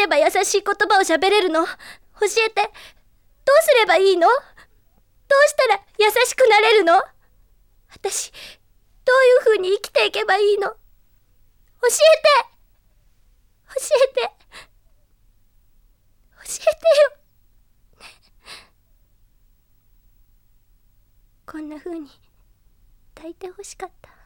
れば優しい言葉を喋れるの？教えて。どうすればいいの？どうしたら優しくなれるの？私どういう風に生きていけばいいの？教えて。教えて。教えてよ。こんな風に抱いてほしかった。